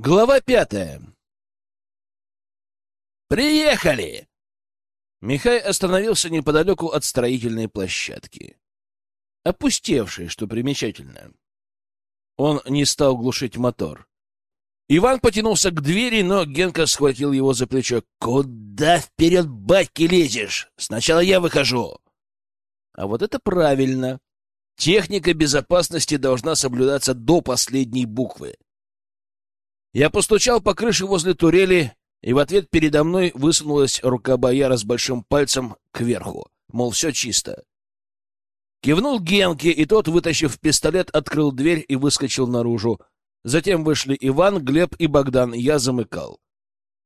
Глава пятая. «Приехали!» Михай остановился неподалеку от строительной площадки. Опустевшей, что примечательно. Он не стал глушить мотор. Иван потянулся к двери, но Генка схватил его за плечо. «Куда вперед, батьки, лезешь? Сначала я выхожу!» А вот это правильно. Техника безопасности должна соблюдаться до последней буквы. Я постучал по крыше возле турели, и в ответ передо мной высунулась рука бояра с большим пальцем кверху, мол, все чисто. Кивнул Генке, и тот, вытащив пистолет, открыл дверь и выскочил наружу. Затем вышли Иван, Глеб и Богдан, я замыкал.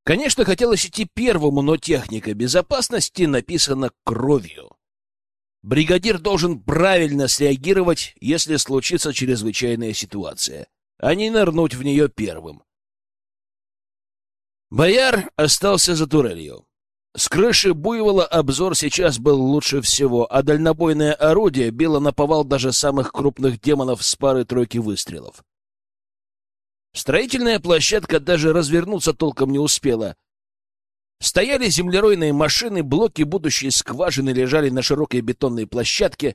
Конечно, хотелось идти первому, но техника безопасности написана кровью. Бригадир должен правильно среагировать, если случится чрезвычайная ситуация, а не нырнуть в нее первым. Бояр остался за турелью. С крыши буйвола обзор сейчас был лучше всего, а дальнобойное орудие било на повал даже самых крупных демонов с пары-тройки выстрелов. Строительная площадка даже развернуться толком не успела. Стояли землеройные машины, блоки будущей скважины лежали на широкой бетонной площадке,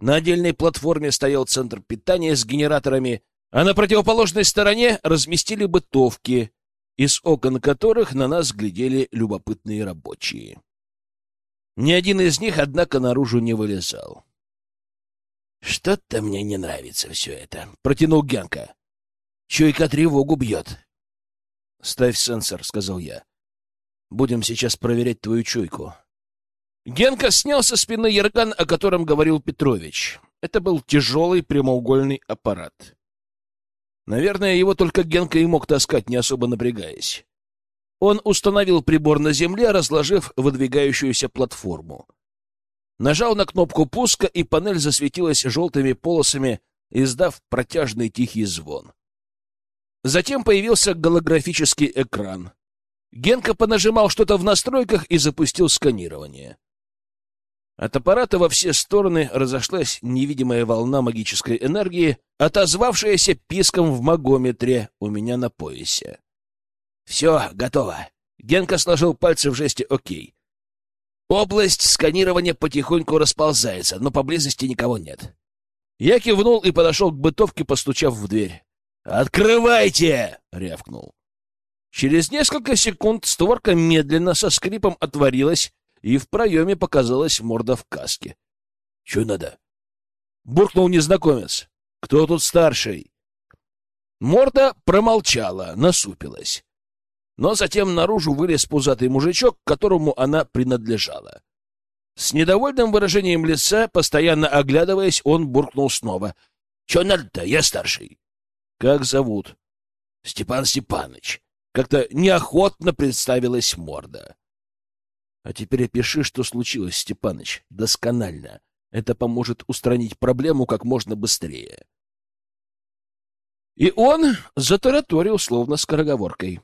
на отдельной платформе стоял центр питания с генераторами, а на противоположной стороне разместили бытовки — из окон которых на нас глядели любопытные рабочие. Ни один из них, однако, наружу не вылезал. «Что-то мне не нравится все это», — протянул Генка. «Чуйка тревогу бьет». «Ставь сенсор», — сказал я. «Будем сейчас проверять твою чуйку». Генка снял со спины ярган, о котором говорил Петрович. Это был тяжелый прямоугольный аппарат. Наверное, его только Генка и мог таскать, не особо напрягаясь. Он установил прибор на земле, разложив выдвигающуюся платформу. Нажал на кнопку пуска, и панель засветилась желтыми полосами, издав протяжный тихий звон. Затем появился голографический экран. Генка понажимал что-то в настройках и запустил сканирование. От аппарата во все стороны разошлась невидимая волна магической энергии, отозвавшаяся писком в магометре у меня на поясе. «Все, готово!» Генка сложил пальцы в жесте «Окей». Область сканирования потихоньку расползается, но поблизости никого нет. Я кивнул и подошел к бытовке, постучав в дверь. «Открывайте!» — рявкнул. Через несколько секунд створка медленно со скрипом отворилась, и в проеме показалась морда в каске. — Че надо? — буркнул незнакомец. — Кто тут старший? Морда промолчала, насупилась. Но затем наружу вылез пузатый мужичок, которому она принадлежала. С недовольным выражением лица, постоянно оглядываясь, он буркнул снова. — Че надо-то? Я старший. — Как зовут? — Степан Степаныч. Как-то неохотно представилась морда. А теперь опиши, что случилось, Степаныч, досконально. Это поможет устранить проблему как можно быстрее. И он затараторил, словно скороговоркой.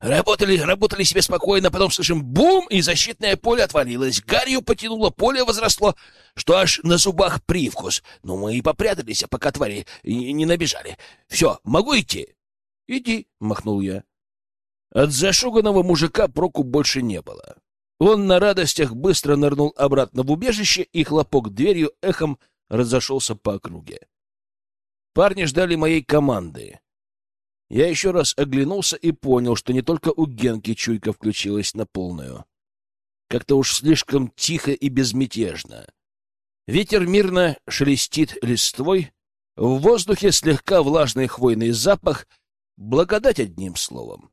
Работали, работали себе спокойно, потом слышим бум, и защитное поле отвалилось. Гарью потянуло, поле возросло, что аж на зубах привкус. Но мы и попрятались, а пока твари не набежали. Все, могу идти? — Иди, — махнул я. От зашуганного мужика проку больше не было. Он на радостях быстро нырнул обратно в убежище, и хлопок дверью эхом разошелся по округе. Парни ждали моей команды. Я еще раз оглянулся и понял, что не только у Генки чуйка включилась на полную. Как-то уж слишком тихо и безмятежно. Ветер мирно шелестит листвой, в воздухе слегка влажный хвойный запах, благодать одним словом.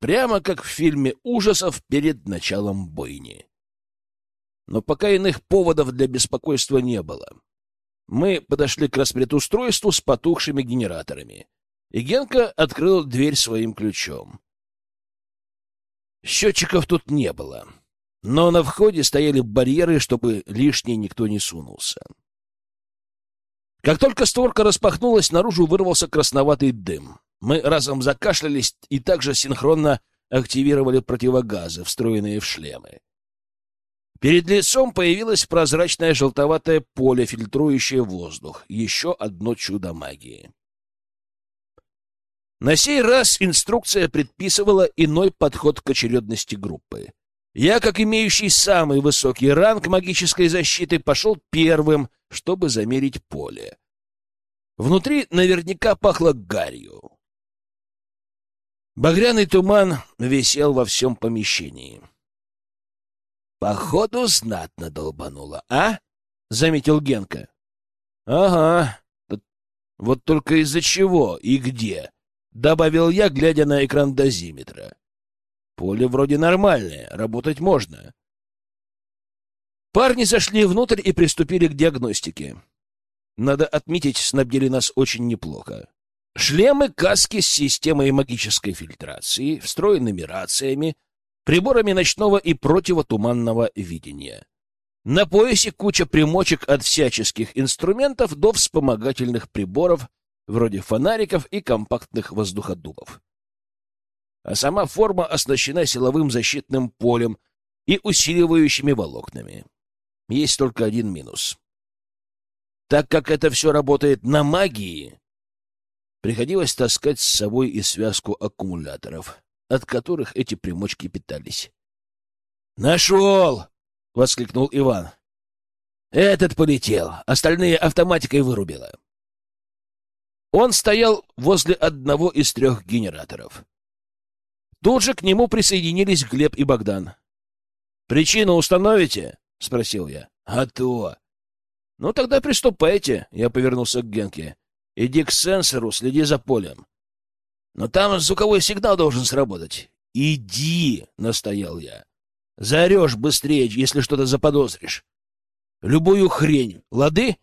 Прямо как в фильме ужасов перед началом бойни. Но пока иных поводов для беспокойства не было. Мы подошли к распредустройству с потухшими генераторами, и Генка открыл дверь своим ключом. Счетчиков тут не было, но на входе стояли барьеры, чтобы лишний никто не сунулся. Как только створка распахнулась, наружу вырвался красноватый дым. Мы разом закашлялись и также синхронно активировали противогазы, встроенные в шлемы. Перед лицом появилось прозрачное желтоватое поле, фильтрующее воздух. Еще одно чудо магии. На сей раз инструкция предписывала иной подход к очередности группы. Я, как имеющий самый высокий ранг магической защиты, пошел первым, чтобы замерить поле. Внутри наверняка пахло гарью. Багряный туман висел во всем помещении. — Походу, знатно долбануло, а? — заметил Генка. — Ага. Вот только из-за чего и где? — добавил я, глядя на экран дозиметра. Поле вроде нормальное, работать можно. Парни зашли внутрь и приступили к диагностике. Надо отметить, снабдили нас очень неплохо. Шлемы, каски с системой магической фильтрации, встроенными рациями, приборами ночного и противотуманного видения. На поясе куча примочек от всяческих инструментов до вспомогательных приборов, вроде фонариков и компактных воздуходувов а сама форма оснащена силовым защитным полем и усиливающими волокнами. Есть только один минус. Так как это все работает на магии, приходилось таскать с собой и связку аккумуляторов, от которых эти примочки питались. «Нашел!» — воскликнул Иван. «Этот полетел, остальные автоматикой вырубило». Он стоял возле одного из трех генераторов. Тут же к нему присоединились Глеб и Богдан. «Причину установите?» — спросил я. «А то!» «Ну, тогда приступайте», — я повернулся к Генке. «Иди к сенсору, следи за полем». «Но там звуковой сигнал должен сработать». «Иди!» — настоял я. «Заорешь быстрее, если что-то заподозришь. Любую хрень, лады?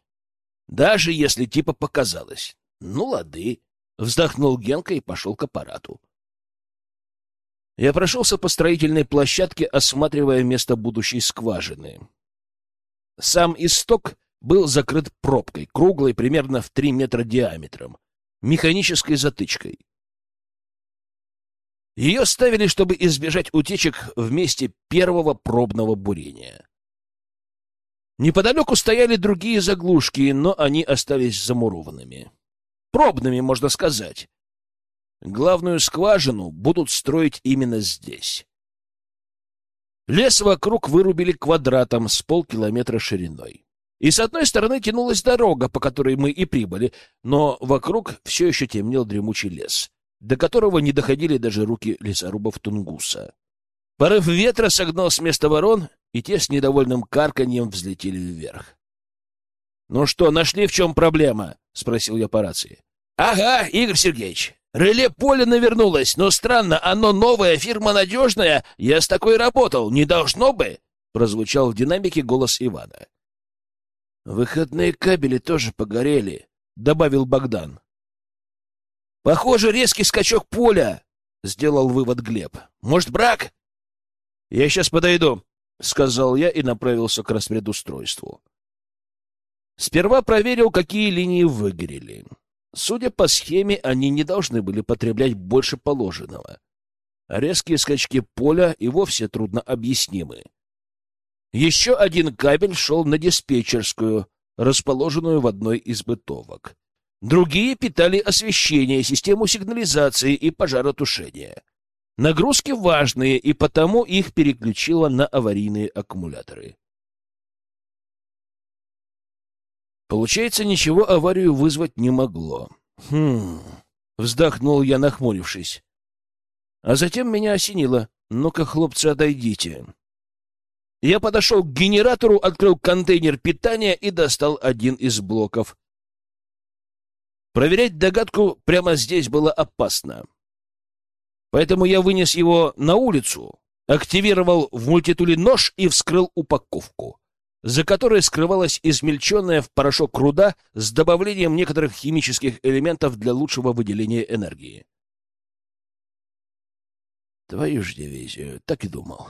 Даже если типа показалось. Ну, лады». Вздохнул Генка и пошел к аппарату. Я прошелся по строительной площадке, осматривая место будущей скважины. Сам исток был закрыт пробкой, круглой примерно в три метра диаметром, механической затычкой. Ее ставили, чтобы избежать утечек в месте первого пробного бурения. Неподалеку стояли другие заглушки, но они остались замурованными. Пробными, можно сказать. Главную скважину будут строить именно здесь. Лес вокруг вырубили квадратом с полкилометра шириной. И с одной стороны тянулась дорога, по которой мы и прибыли, но вокруг все еще темнел дремучий лес, до которого не доходили даже руки лесорубов Тунгуса. Порыв ветра согнал с места ворон, и те с недовольным карканьем взлетели вверх. — Ну что, нашли, в чем проблема? — спросил я по рации. — Ага, Игорь Сергеевич, Реле поле навернулось, но странно, оно новое, фирма надежная. Я с такой работал, не должно бы, прозвучал в динамике голос Ивана. Выходные кабели тоже погорели, добавил Богдан. Похоже, резкий скачок поля, сделал вывод Глеб. Может, брак? Я сейчас подойду, сказал я и направился к распредустройству. Сперва проверил, какие линии выгорели. Судя по схеме, они не должны были потреблять больше положенного. Резкие скачки поля и вовсе трудно объяснимы. Еще один кабель шел на диспетчерскую, расположенную в одной из бытовок. Другие питали освещение, систему сигнализации и пожаротушения. Нагрузки важные, и потому их переключило на аварийные аккумуляторы. Получается, ничего аварию вызвать не могло. Хм, вздохнул я, нахмурившись. А затем меня осенило. Ну-ка, хлопцы, отойдите. Я подошел к генератору, открыл контейнер питания и достал один из блоков. Проверять догадку прямо здесь было опасно. Поэтому я вынес его на улицу, активировал в мультитуле нож и вскрыл упаковку за которой скрывалась измельченная в порошок руда с добавлением некоторых химических элементов для лучшего выделения энергии. Твою ж дивизию, так и думал.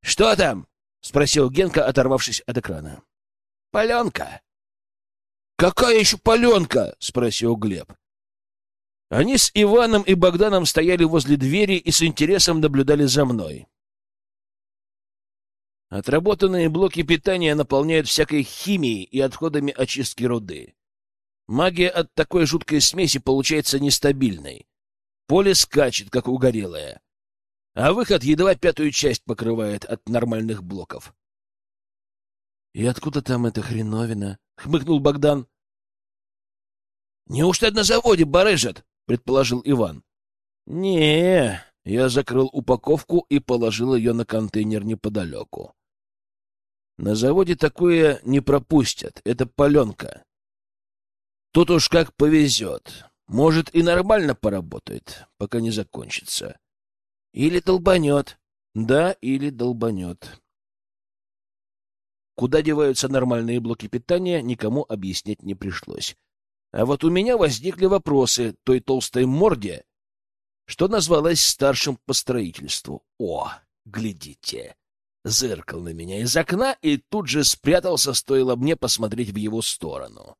— Что там? — спросил Генка, оторвавшись от экрана. — Паленка. — Какая еще паленка? — спросил Глеб. Они с Иваном и Богданом стояли возле двери и с интересом наблюдали за мной. Отработанные блоки питания наполняют всякой химией и отходами очистки руды. Магия от такой жуткой смеси получается нестабильной. Поле скачет, как угорелое. А выход едва пятую часть покрывает от нормальных блоков. — И откуда там эта хреновина? — хмыкнул Богдан. — Неужто на заводе барыжат? — предположил Иван. — Не, я закрыл упаковку и положил ее на контейнер неподалеку. На заводе такое не пропустят, это паленка. Тут уж как повезет. Может, и нормально поработает, пока не закончится. Или долбанет. Да, или долбанет. Куда деваются нормальные блоки питания, никому объяснять не пришлось. А вот у меня возникли вопросы той толстой морде, что назвалась старшим по строительству. О, глядите! Зыркал на меня из окна и тут же спрятался, стоило мне посмотреть в его сторону.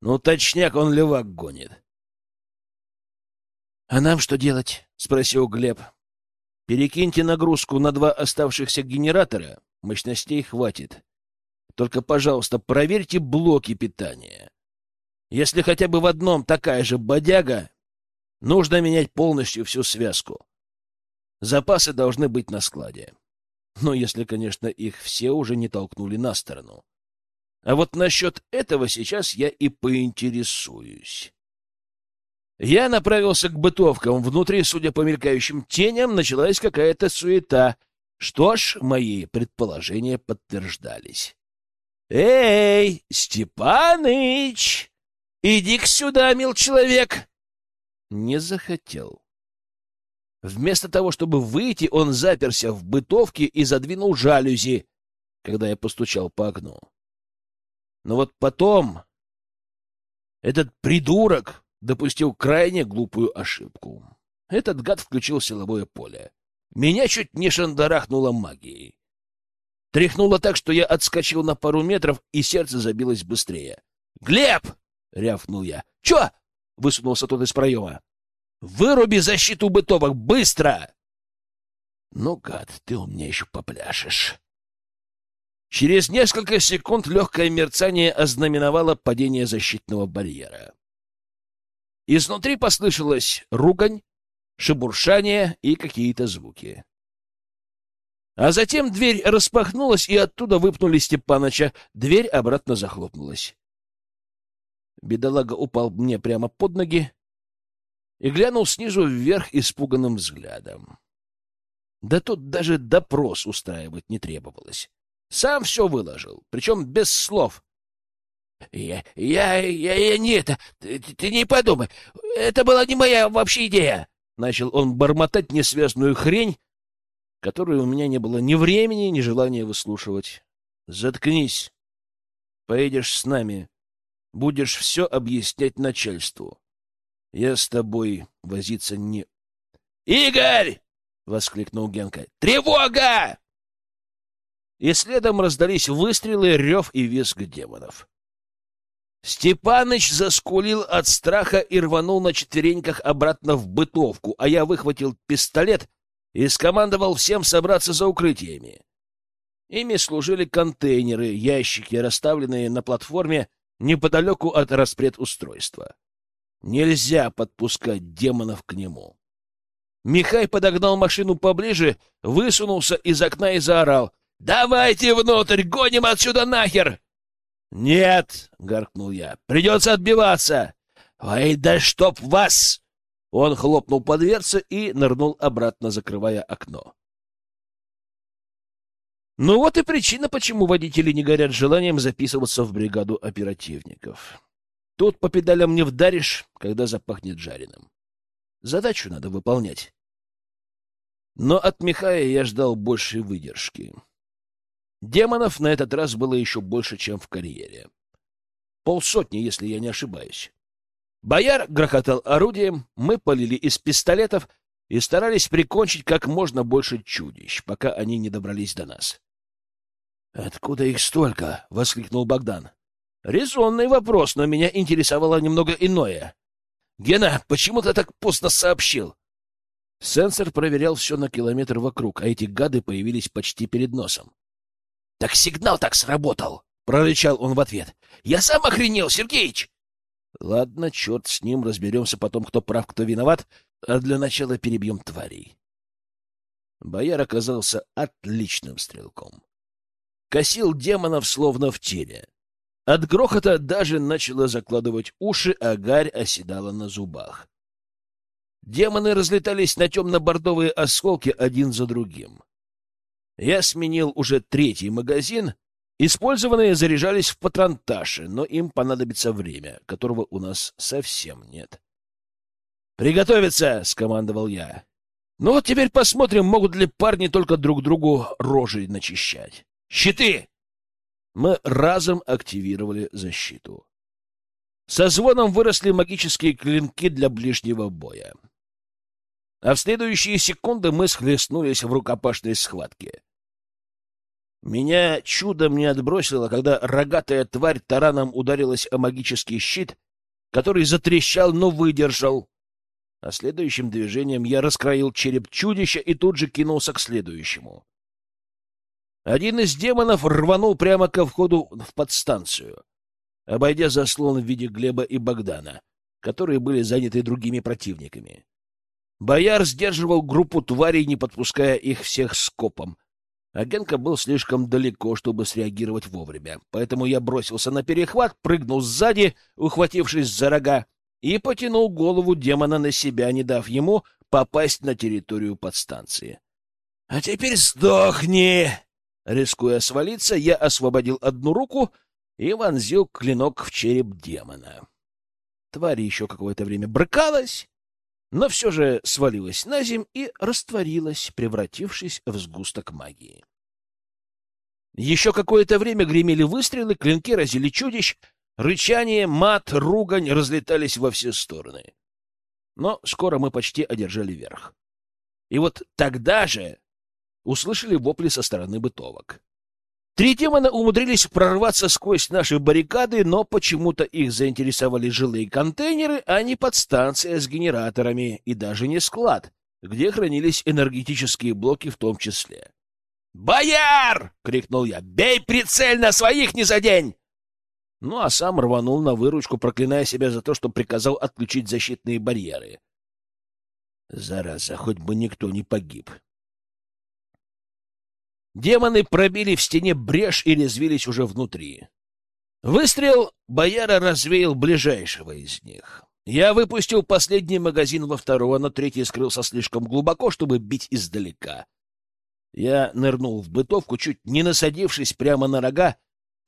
Ну, точняк, он левак гонит. — А нам что делать? — спросил Глеб. — Перекиньте нагрузку на два оставшихся генератора. Мощностей хватит. Только, пожалуйста, проверьте блоки питания. Если хотя бы в одном такая же бодяга, нужно менять полностью всю связку. Запасы должны быть на складе. Но если, конечно, их все уже не толкнули на сторону. А вот насчет этого сейчас я и поинтересуюсь. Я направился к бытовкам. Внутри, судя по мелькающим теням, началась какая-то суета. Что ж, мои предположения подтверждались. «Эй, Степаныч! Иди-ка сюда, мил человек!» Не захотел. Вместо того, чтобы выйти, он заперся в бытовке и задвинул жалюзи, когда я постучал по окну. Но вот потом этот придурок допустил крайне глупую ошибку. Этот гад включил силовое поле. Меня чуть не шандарахнуло магией. Тряхнуло так, что я отскочил на пару метров, и сердце забилось быстрее. «Глеб!» — рявкнул я. «Чё?» — высунулся тот из проема. «Выруби защиту бытовок! Быстро!» «Ну, гад, ты у меня еще попляшешь!» Через несколько секунд легкое мерцание ознаменовало падение защитного барьера. Изнутри послышалась ругань, шебуршание и какие-то звуки. А затем дверь распахнулась, и оттуда выпнули Степаныча. Дверь обратно захлопнулась. Бедолага упал мне прямо под ноги и глянул снизу вверх испуганным взглядом. Да тут даже допрос устраивать не требовалось. Сам все выложил, причем без слов. Я, я, я, я не это, ты, ты не подумай, это была не моя вообще идея. Начал он бормотать несвязную хрень, которую у меня не было ни времени, ни желания выслушивать. Заткнись. Поедешь с нами. Будешь все объяснять начальству. Я с тобой возиться не... «Игорь!» — воскликнул Генка. «Тревога!» И следом раздались выстрелы, рев и визг демонов. Степаныч заскулил от страха и рванул на четвереньках обратно в бытовку, а я выхватил пистолет и скомандовал всем собраться за укрытиями. Ими служили контейнеры, ящики, расставленные на платформе неподалеку от распредустройства. Нельзя подпускать демонов к нему. Михай подогнал машину поближе, высунулся из окна и заорал. «Давайте внутрь! Гоним отсюда нахер!» «Нет!» — гаркнул я. «Придется отбиваться!» «Ой, да чтоб вас!» Он хлопнул по дверце и нырнул обратно, закрывая окно. Ну вот и причина, почему водители не горят желанием записываться в бригаду оперативников. Тут по педалям не вдаришь, когда запахнет жареным. Задачу надо выполнять. Но от Михая я ждал большей выдержки. Демонов на этот раз было еще больше, чем в карьере. Полсотни, если я не ошибаюсь. Бояр грохотал орудием, мы полили из пистолетов и старались прикончить как можно больше чудищ, пока они не добрались до нас. — Откуда их столько? — воскликнул Богдан. — Резонный вопрос, но меня интересовало немного иное. — Гена, почему ты так поздно сообщил? Сенсор проверял все на километр вокруг, а эти гады появились почти перед носом. — Так сигнал так сработал! — прорычал он в ответ. — Я сам охренел, Сергеич! Ладно, черт с ним, разберемся потом, кто прав, кто виноват, а для начала перебьем тварей. Бояр оказался отличным стрелком. Косил демонов словно в теле. От грохота даже начало закладывать уши, а гарь оседала на зубах. Демоны разлетались на темно-бордовые осколки один за другим. Я сменил уже третий магазин. Использованные заряжались в патронташе, но им понадобится время, которого у нас совсем нет. «Приготовиться!» — скомандовал я. «Ну вот теперь посмотрим, могут ли парни только друг другу рожи начищать. Щиты!» мы разом активировали защиту. Со звоном выросли магические клинки для ближнего боя. А в следующие секунды мы схлестнулись в рукопашной схватке. Меня чудом не отбросило, когда рогатая тварь тараном ударилась о магический щит, который затрещал, но выдержал. А следующим движением я раскроил череп чудища и тут же кинулся к следующему. Один из демонов рванул прямо ко входу в подстанцию, обойдя заслон в виде Глеба и Богдана, которые были заняты другими противниками. Бояр сдерживал группу тварей, не подпуская их всех скопом. А Генка был слишком далеко, чтобы среагировать вовремя, поэтому я бросился на перехват, прыгнул сзади, ухватившись за рога, и потянул голову демона на себя, не дав ему попасть на территорию подстанции. — А теперь сдохни! Рискуя свалиться, я освободил одну руку и вонзил клинок в череп демона. Тварь еще какое-то время брыкалась, но все же свалилась на земь и растворилась, превратившись в сгусток магии. Еще какое-то время гремели выстрелы, клинки разили чудищ, рычание, мат, ругань разлетались во все стороны. Но скоро мы почти одержали верх. И вот тогда же услышали вопли со стороны бытовок. Три демона умудрились прорваться сквозь наши баррикады, но почему-то их заинтересовали жилые контейнеры, а не подстанция с генераторами и даже не склад, где хранились энергетические блоки в том числе. «Бояр!» — крикнул я. «Бей прицельно, своих не задень!» Ну, а сам рванул на выручку, проклиная себя за то, что приказал отключить защитные барьеры. Зараза, хоть бы никто не погиб. Демоны пробили в стене брешь и резвились уже внутри. Выстрел бояра развеял ближайшего из них. Я выпустил последний магазин во второго, но третий скрылся слишком глубоко, чтобы бить издалека. Я нырнул в бытовку, чуть не насадившись прямо на рога,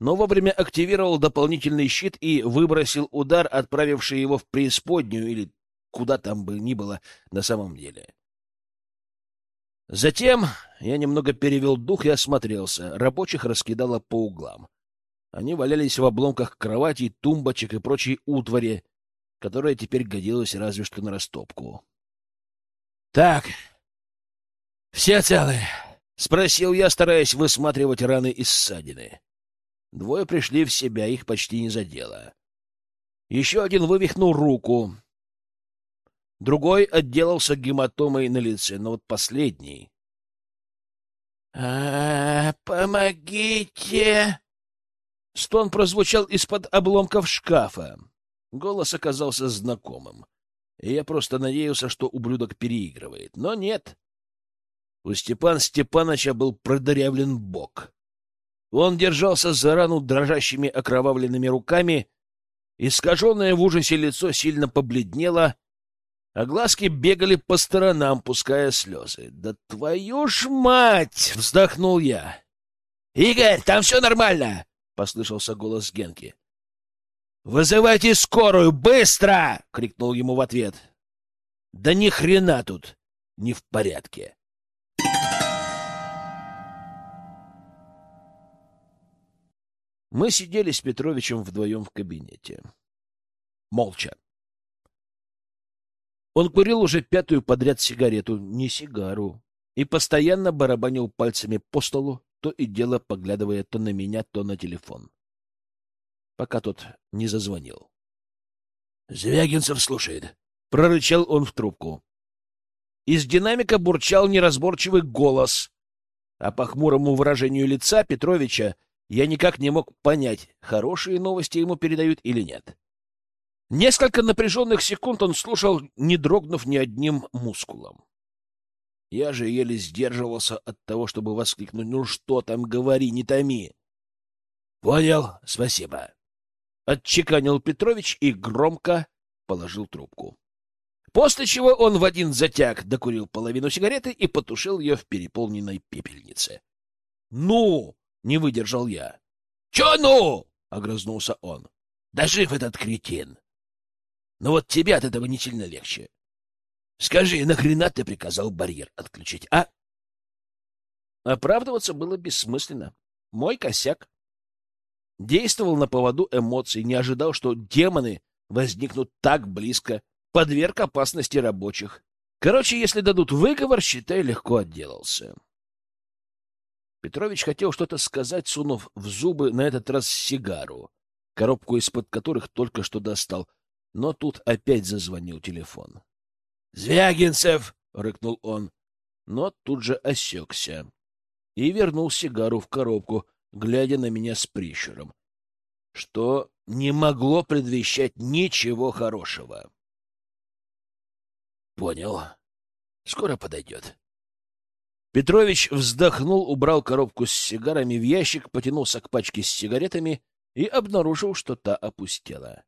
но вовремя активировал дополнительный щит и выбросил удар, отправивший его в преисподнюю или куда там бы ни было на самом деле. Затем я немного перевел дух и осмотрелся. Рабочих раскидало по углам. Они валялись в обломках кроватей, тумбочек и прочей утвари, которая теперь годилась разве что на растопку. — Так, все целы? — спросил я, стараясь высматривать раны и ссадины. Двое пришли в себя, их почти не задело. Еще один вывихнул руку. Другой отделался гематомой на лице, но вот последний а, помогите!» Стон прозвучал из-под обломков шкафа. Голос оказался знакомым. И я просто надеялся, что ублюдок переигрывает. Но нет. У Степан Степановича был продырявлен бок. Он держался за рану дрожащими окровавленными руками, искаженное в ужасе лицо сильно побледнело, а глазки бегали по сторонам, пуская слезы. «Да твою ж мать!» — вздохнул я. «Игорь, там все нормально!» — послышался голос Генки. «Вызывайте скорую! Быстро!» — крикнул ему в ответ. «Да ни хрена тут не в порядке!» Мы сидели с Петровичем вдвоем в кабинете. Молча. Он курил уже пятую подряд сигарету, не сигару, и постоянно барабанил пальцами по столу, то и дело поглядывая то на меня, то на телефон. Пока тот не зазвонил. «Звягинцев слушает», — прорычал он в трубку. Из динамика бурчал неразборчивый голос, а по хмурому выражению лица Петровича я никак не мог понять, хорошие новости ему передают или нет. Несколько напряженных секунд он слушал, не дрогнув ни одним мускулом. Я же еле сдерживался от того, чтобы воскликнуть «Ну что там, говори, не томи!» «Понял, спасибо!» Отчеканил Петрович и громко положил трубку. После чего он в один затяг докурил половину сигареты и потушил ее в переполненной пепельнице. «Ну!» — не выдержал я. «Че ну?» — огрызнулся он. «Да жив этот кретин! Но вот тебе от этого не сильно легче. Скажи, нахрена ты приказал барьер отключить, а? Оправдываться было бессмысленно. Мой косяк. Действовал на поводу эмоций, не ожидал, что демоны возникнут так близко, подверг опасности рабочих. Короче, если дадут выговор, считай, легко отделался. Петрович хотел что-то сказать, сунув в зубы на этот раз сигару, коробку из-под которых только что достал, но тут опять зазвонил телефон. «Звягинцев!» — рыкнул он, но тут же осекся и вернул сигару в коробку, глядя на меня с прищуром, что не могло предвещать ничего хорошего. «Понял. Скоро подойдет». Петрович вздохнул, убрал коробку с сигарами в ящик, потянулся к пачке с сигаретами и обнаружил, что та опустела.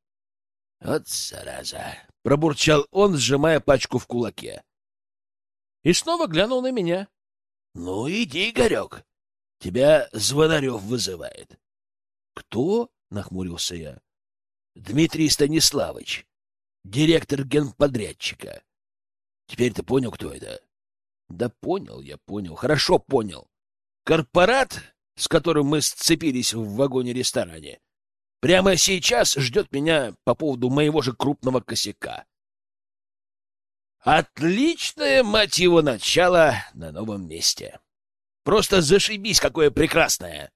«Вот зараза!» — пробурчал он, сжимая пачку в кулаке. И снова глянул на меня. «Ну, иди, Игорек, тебя Звонарев вызывает». «Кто?» — нахмурился я. «Дмитрий Станиславович, директор генподрядчика. Теперь ты понял, кто это?» «Да понял я, понял, хорошо понял. Корпорат, с которым мы сцепились в вагоне-ресторане, Прямо сейчас ждет меня по поводу моего же крупного косяка. Отличное, мать его, начало на новом месте. Просто зашибись, какое прекрасное!